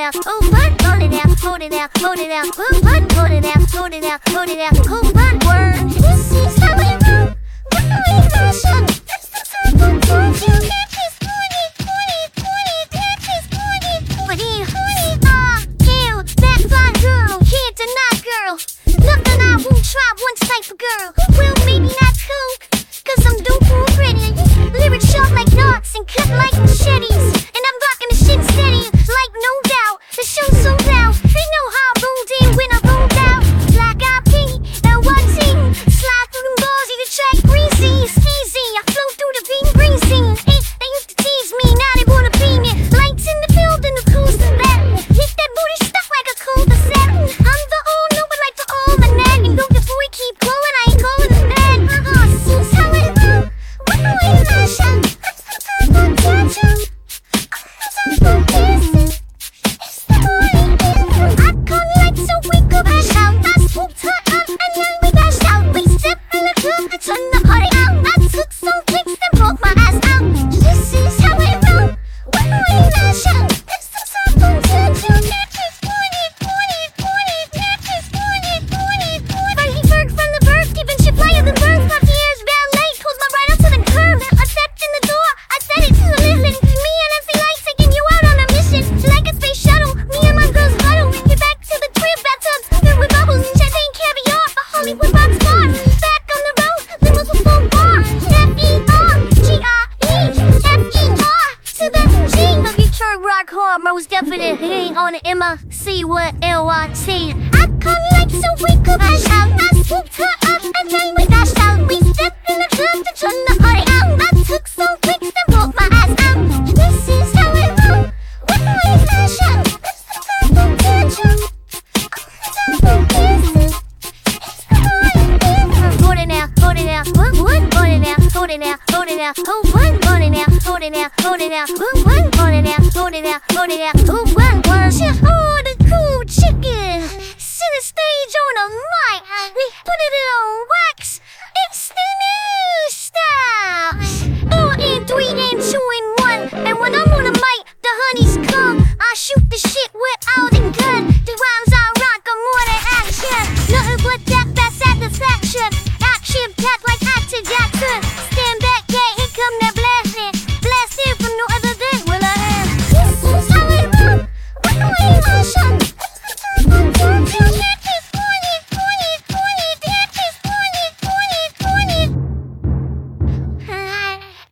out, oh fun, load it out, load it out, load it out, oh fun, load it out, load it out, load it out, oh fun word. This is how we know, what we motion. That's the circle of. Nothing I won't try once type of girl. Well, maybe not cool, I'm dope cool pretty. Lyrics sharp like darts and cut like are most definitely on M-C-Y-L-Y-T. I come like so we could hold it out, hold it out, hold one, hold it out, hold it out, hold it out, hold one, hold it out, hold it out, hold it out, one, one, shit, all the cool chicken, set the stage on a mic.